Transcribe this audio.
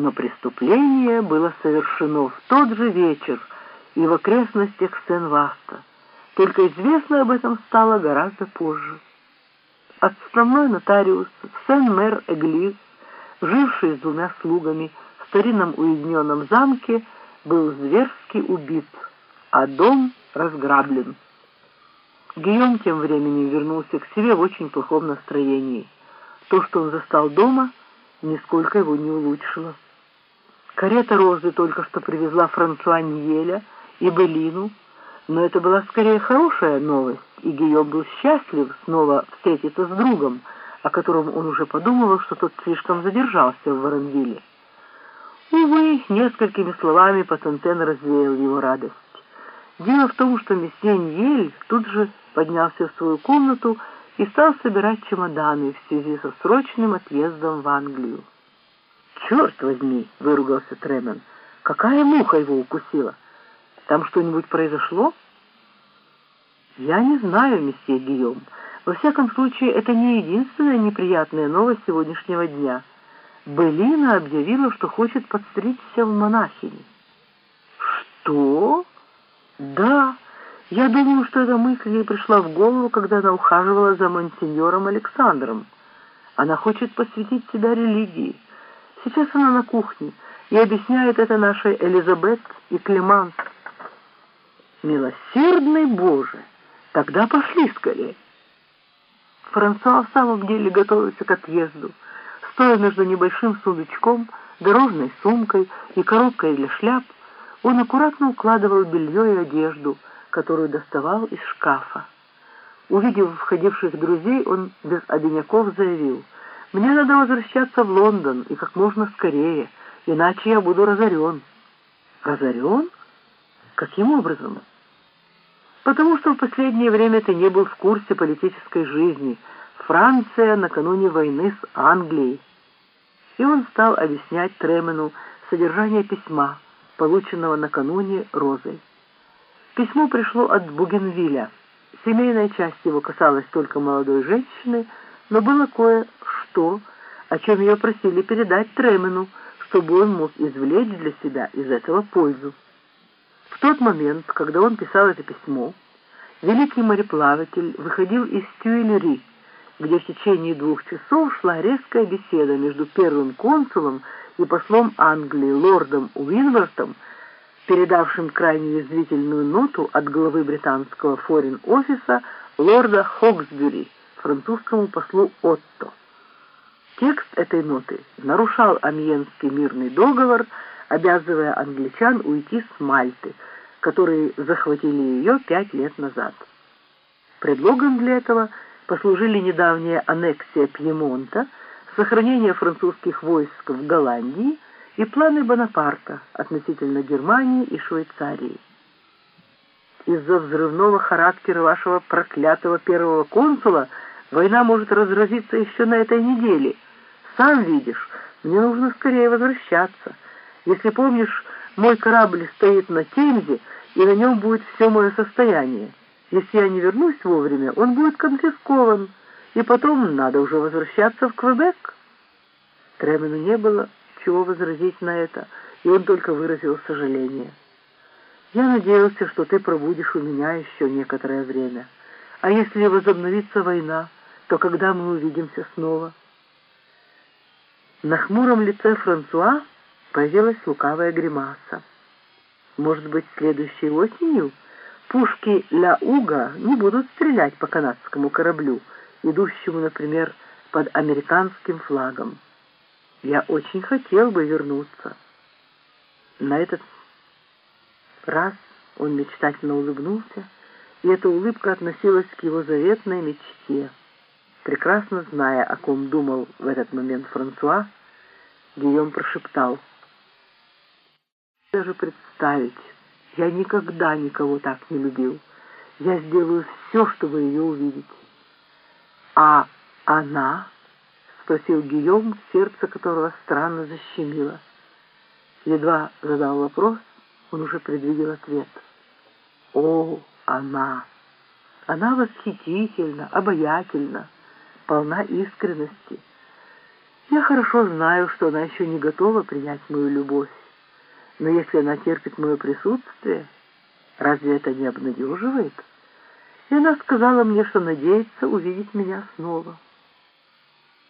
Но преступление было совершено в тот же вечер и в окрестностях Сен-Васта. Только известно об этом стало гораздо позже. Отставной нотариус Сен-Мэр-Эглиз, живший с двумя слугами в старинном уединенном замке, был зверски убит, а дом разграблен. Гийом тем временем вернулся к себе в очень плохом настроении. То, что он застал дома, нисколько его не улучшило. Карета Розы только что привезла Франсуа Ньеля и Белину, но это была скорее хорошая новость, и Гийом был счастлив снова встретиться с другом, о котором он уже подумывал, что тот слишком задержался в Воронвилле. Увы, несколькими словами Патентен развеял его радость. Дело в том, что месье Ньель тут же поднялся в свою комнату и стал собирать чемоданы в связи со срочным отъездом в Англию. «Черт возьми!» — выругался Тремен. «Какая муха его укусила? Там что-нибудь произошло?» «Я не знаю, месье Гийом. Во всяком случае, это не единственная неприятная новость сегодняшнего дня. Белина объявила, что хочет подстричься в монахини». «Что?» «Да, я думаю, что эта мысль ей пришла в голову, когда она ухаживала за монсеньором Александром. Она хочет посвятить себя религии. Сейчас она на кухне и объясняет это нашей Элизабет и Клеманс. Милосердный Боже! Тогда пошли скорее. Франсуа в самом деле готовится к отъезду. Стоя между небольшим сундучком, дорожной сумкой и коробкой для шляп, он аккуратно укладывал белье и одежду, которую доставал из шкафа. Увидев входивших друзей, он без обиняков заявил, «Мне надо возвращаться в Лондон, и как можно скорее, иначе я буду разорен». «Разорен? Каким образом?» «Потому что в последнее время ты не был в курсе политической жизни. Франция накануне войны с Англией». И он стал объяснять Тремену содержание письма, полученного накануне Розой. Письмо пришло от Бугенвилля. Семейная часть его касалась только молодой женщины, но было кое-что, о чем ее просили передать Тремену, чтобы он мог извлечь для себя из этого пользу. В тот момент, когда он писал это письмо, великий мореплаватель выходил из Тюильри, где в течение двух часов шла резкая беседа между первым консулом и послом Англии лордом Уинвертом, передавшим крайне язвительную ноту от главы британского форин-офиса лорда Хоксбюри французскому послу Отто. Текст этой ноты нарушал Амьенский мирный договор, обязывая англичан уйти с Мальты, которые захватили ее пять лет назад. Предлогом для этого послужили недавняя аннексия Пьемонта – сохранение французских войск в Голландии и планы Бонапарта относительно Германии и Швейцарии. Из-за взрывного характера вашего проклятого первого консула война может разразиться еще на этой неделе. Сам видишь, мне нужно скорее возвращаться. Если помнишь, мой корабль стоит на Темзе, и на нем будет все мое состояние. Если я не вернусь вовремя, он будет конфискован, и потом надо уже возвращаться в Квебек. Тремену не было чего возразить на это, и он только выразил сожаление. «Я надеялся, что ты пробудешь у меня еще некоторое время. А если возобновится война, то когда мы увидимся снова?» На хмуром лице Франсуа появилась лукавая гримаса. «Может быть, следующей осенью пушки «Ля Уга» не будут стрелять по канадскому кораблю, идущему, например, под американским флагом?» Я очень хотел бы вернуться. На этот раз он мечтательно улыбнулся, и эта улыбка относилась к его заветной мечте. Прекрасно зная, о ком думал в этот момент Франсуа, Гийом прошептал. «Даже представить, я никогда никого так не любил. Я сделаю все, чтобы ее увидеть. А она...» спросил Гийом, сердце которого странно защемило. Едва задал вопрос, он уже предвидел ответ. О, она! Она восхитительна, обаятельна, полна искренности. Я хорошо знаю, что она еще не готова принять мою любовь. Но если она терпит мое присутствие, разве это не обнадеживает? И она сказала мне, что надеется увидеть меня снова.